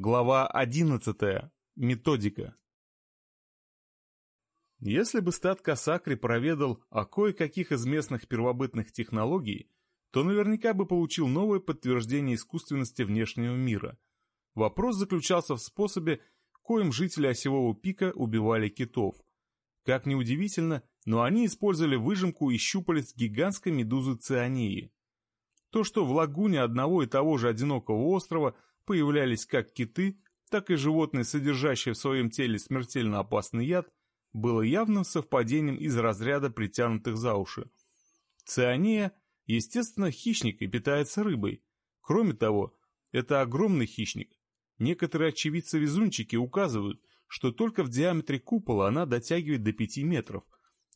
Глава 11. Методика. Если бы стат Касакри проведал о кое-каких из местных первобытных технологий, то наверняка бы получил новое подтверждение искусственности внешнего мира. Вопрос заключался в способе, коим жители осевого пика убивали китов. Как ни удивительно, но они использовали выжимку из щупалец гигантской медузы циании. То, что в лагуне одного и того же одинокого острова – появлялись как киты, так и животные, содержащие в своем теле смертельно опасный яд, было явным совпадением из разряда притянутых за уши. Циания, естественно, хищник и питается рыбой. Кроме того, это огромный хищник. Некоторые очевидцы-везунчики указывают, что только в диаметре купола она дотягивает до 5 метров.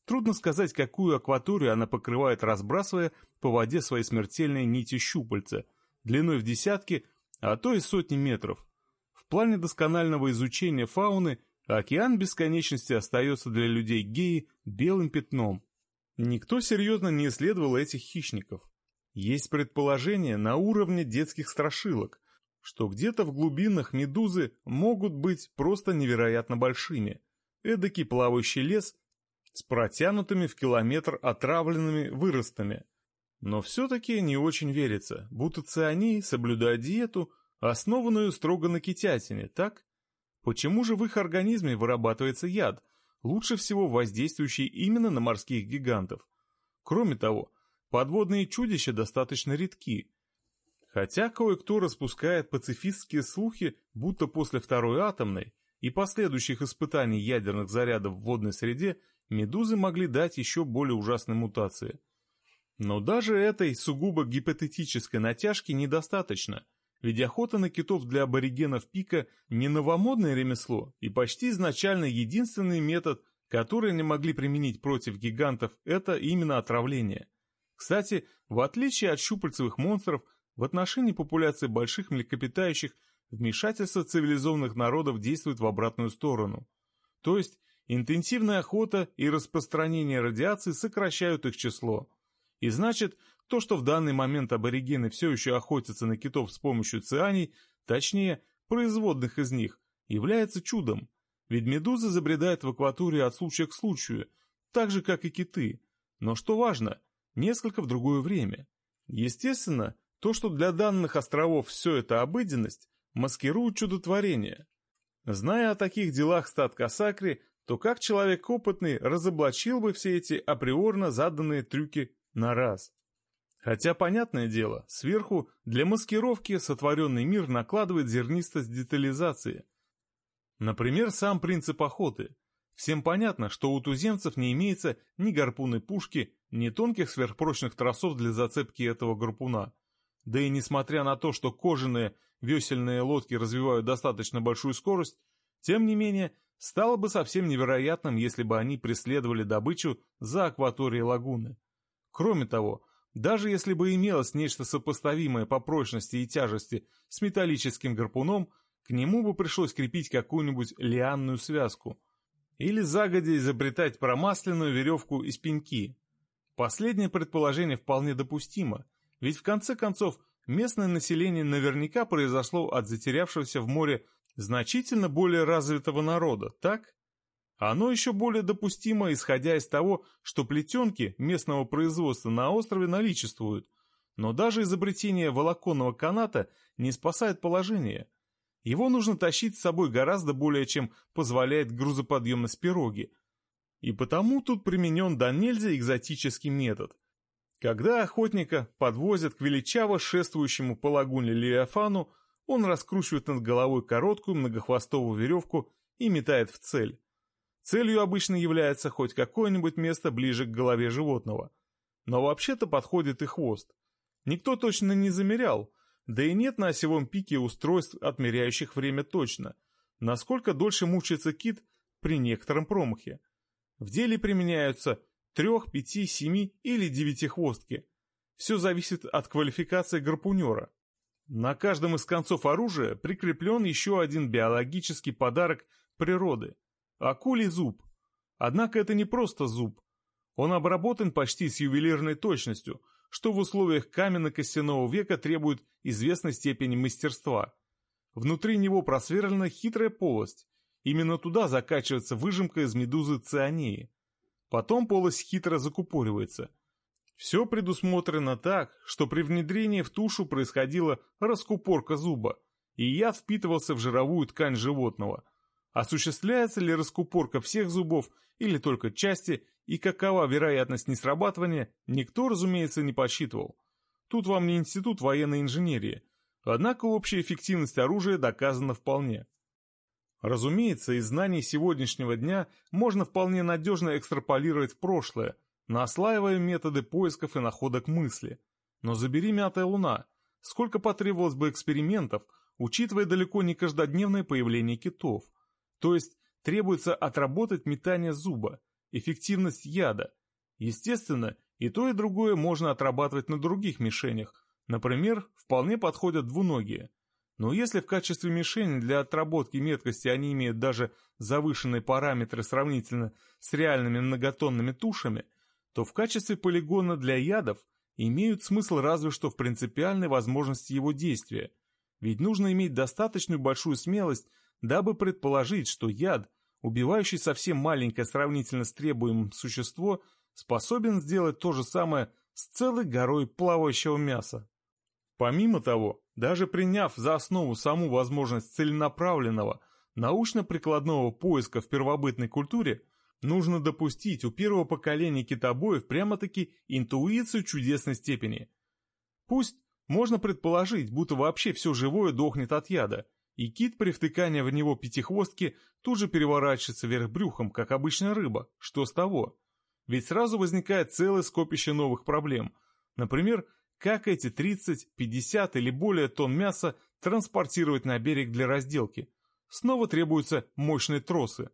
Трудно сказать, какую акваторию она покрывает, разбрасывая по воде свои смертельные нити щупальца, длиной в десятки, а то и сотни метров. В плане досконального изучения фауны океан бесконечности остается для людей геи белым пятном. Никто серьезно не исследовал этих хищников. Есть предположение на уровне детских страшилок, что где-то в глубинах медузы могут быть просто невероятно большими. Эдакий плавающий лес с протянутыми в километр отравленными выростами – но все-таки не очень верится, будто циании соблюдают диету, основанную строго на китятине, так? Почему же в их организме вырабатывается яд, лучше всего воздействующий именно на морских гигантов? Кроме того, подводные чудища достаточно редки. Хотя кое-кто распускает пацифистские слухи, будто после второй атомной и последующих испытаний ядерных зарядов в водной среде медузы могли дать еще более ужасные мутации – но даже этой сугубо гипотетической натяжки недостаточно, ведь охота на китов для аборигенов пика не новомодное ремесло и почти изначально единственный метод, который они могли применить против гигантов, это именно отравление. Кстати, в отличие от щупальцевых монстров, в отношении популяции больших млекопитающих вмешательство цивилизованных народов действует в обратную сторону. То есть интенсивная охота и распространение радиации сокращают их число. И значит, то, что в данный момент аборигены все еще охотятся на китов с помощью цианий, точнее, производных из них, является чудом. Ведь медузы забредают в акваторию от случая к случаю, так же, как и киты. Но что важно, несколько в другое время. Естественно, то, что для данных островов все это обыденность, маскирует чудотворение. Зная о таких делах стат Касакри, то как человек опытный разоблачил бы все эти априорно заданные трюки на раз. Хотя, понятное дело, сверху для маскировки сотворенный мир накладывает зернистость детализации. Например, сам принцип охоты. Всем понятно, что у туземцев не имеется ни гарпунной пушки, ни тонких сверхпрочных тросов для зацепки этого гарпуна. Да и несмотря на то, что кожаные весельные лодки развивают достаточно большую скорость, тем не менее, стало бы совсем невероятным, если бы они преследовали добычу за акваторией лагуны. Кроме того, даже если бы имелось нечто сопоставимое по прочности и тяжести с металлическим гарпуном, к нему бы пришлось крепить какую-нибудь лианную связку. Или загодя изобретать промасленную веревку из пеньки. Последнее предположение вполне допустимо, ведь в конце концов местное население наверняка произошло от затерявшегося в море значительно более развитого народа, так? Оно еще более допустимо, исходя из того, что плетенки местного производства на острове наличествуют, но даже изобретение волоконного каната не спасает положение. Его нужно тащить с собой гораздо более, чем позволяет грузоподъемность пироги. И потому тут применен до нельзя экзотический метод. Когда охотника подвозят к величаво шествующему по лагуне Левиафану, он раскручивает над головой короткую многохвостовую веревку и метает в цель. Целью обычно является хоть какое-нибудь место ближе к голове животного. Но вообще-то подходит и хвост. Никто точно не замерял, да и нет на осевом пике устройств, отмеряющих время точно, насколько дольше мучается кит при некотором промахе. В деле применяются трех, пяти, семи или девятихвостки. Все зависит от квалификации гарпунера. На каждом из концов оружия прикреплен еще один биологический подарок природы акулий зуб. Однако это не просто зуб. Он обработан почти с ювелирной точностью, что в условиях каменно-костяного века требует известной степени мастерства. Внутри него просверлена хитрая полость. Именно туда закачивается выжимка из медузы цианеи. Потом полость хитро закупоривается. Все предусмотрено так, что при внедрении в тушу происходила раскупорка зуба, и яд впитывался в жировую ткань животного. Осуществляется ли раскупорка всех зубов или только части, и какова вероятность несрабатывания, никто, разумеется, не посчитывал. Тут вам не институт военной инженерии, однако общая эффективность оружия доказана вполне. Разумеется, из знаний сегодняшнего дня можно вполне надежно экстраполировать в прошлое, наслаивая методы поисков и находок мысли. Но забери мятая луна, сколько потребовалось бы экспериментов, учитывая далеко не каждодневное появление китов. То есть требуется отработать метание зуба, эффективность яда. Естественно, и то, и другое можно отрабатывать на других мишенях. Например, вполне подходят двуногие – но если в качестве мишени для отработки меткости они имеют даже завышенные параметры сравнительно с реальными многотонными тушами, то в качестве полигона для ядов имеют смысл разве что в принципиальной возможности его действия. Ведь нужно иметь достаточную большую смелость, дабы предположить, что яд, убивающий совсем маленькое сравнительно с требуемым существо, способен сделать то же самое с целой горой плавающего мяса. Помимо того, даже приняв за основу саму возможность целенаправленного, научно-прикладного поиска в первобытной культуре, нужно допустить у первого поколения китобоев прямо-таки интуицию чудесной степени. Пусть можно предположить, будто вообще все живое дохнет от яда, и кит при втыкании в него пятихвостки тут же переворачивается вверх брюхом, как обычная рыба. Что с того? Ведь сразу возникает целое скопище новых проблем. Например, как эти 30, 50 или более тонн мяса транспортировать на берег для разделки. Снова требуются мощные тросы.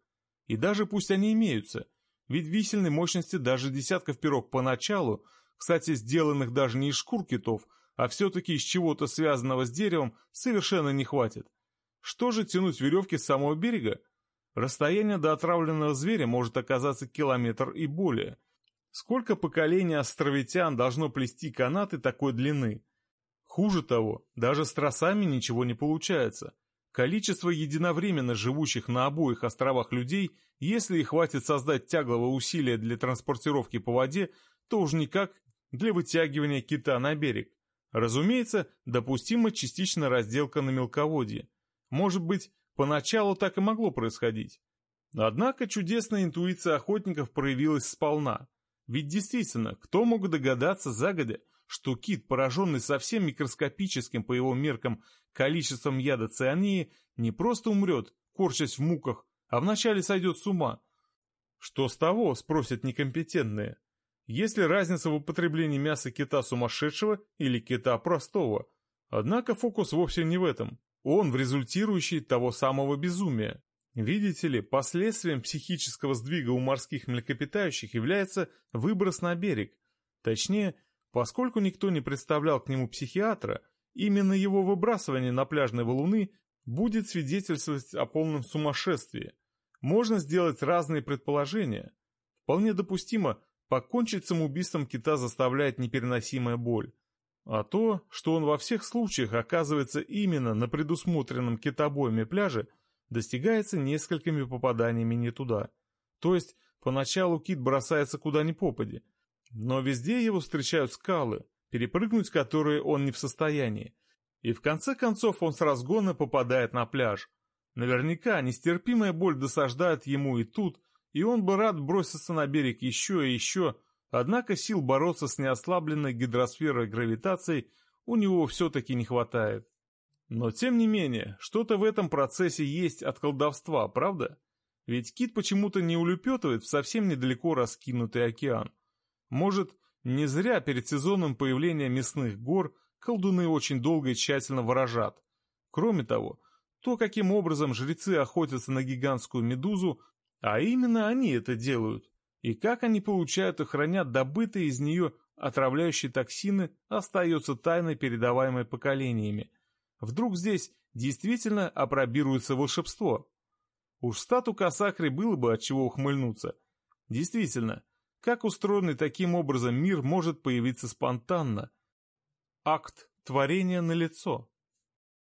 И даже пусть они имеются, ведь висельной мощности даже десятков пирог поначалу, кстати, сделанных даже не из шкур китов, а все-таки из чего-то связанного с деревом, совершенно не хватит. Что же тянуть веревки с самого берега? Расстояние до отравленного зверя может оказаться километр и более – Сколько поколений островитян должно плести канаты такой длины? Хуже того, даже с тросами ничего не получается. Количество единовременно живущих на обоих островах людей, если их хватит создать тяглого усилия для транспортировки по воде, то уж никак для вытягивания кита на берег. Разумеется, допустима частичная разделка на мелководье. Может быть, поначалу так и могло происходить. Однако чудесная интуиция охотников проявилась сполна. Ведь действительно, кто мог догадаться загодя, что кит, пораженный совсем микроскопическим по его меркам количеством яда циании, не просто умрет, корчась в муках, а вначале сойдет с ума. Что с того, спросят некомпетентные. Есть ли разница в употреблении мяса кита сумасшедшего или кита простого? Однако фокус вовсе не в этом. Он в результирующий того самого безумия. Видите ли, последствием психического сдвига у морских млекопитающих является выброс на берег. Точнее, поскольку никто не представлял к нему психиатра, именно его выбрасывание на пляжные валуны будет свидетельствовать о полном сумасшествии. Можно сделать разные предположения. Вполне допустимо, покончить самоубийством кита заставляет непереносимая боль. А то, что он во всех случаях оказывается именно на предусмотренном китобоями пляже – достигается несколькими попаданиями не туда. То есть, поначалу кит бросается куда ни попади, но везде его встречают скалы, перепрыгнуть которые он не в состоянии. И в конце концов он с разгона попадает на пляж. Наверняка нестерпимая боль досаждает ему и тут, и он бы рад броситься на берег еще и еще, однако сил бороться с неослабленной гидросферой гравитацией у него все-таки не хватает. Но тем не менее, что-то в этом процессе есть от колдовства, правда? Ведь кит почему-то не улепетывает в совсем недалеко раскинутый океан. Может, не зря перед сезоном появления мясных гор колдуны очень долго и тщательно ворожат. Кроме того, то, каким образом жрецы охотятся на гигантскую медузу, а именно они это делают, и как они получают и хранят добытые из нее отравляющие токсины, остается тайной, передаваемой поколениями – Вдруг здесь действительно опробируется волшебство? Уж стату Касахри было бы от чего ухмыльнуться. Действительно, как устроенный таким образом мир может появиться спонтанно? Акт творения на лицо.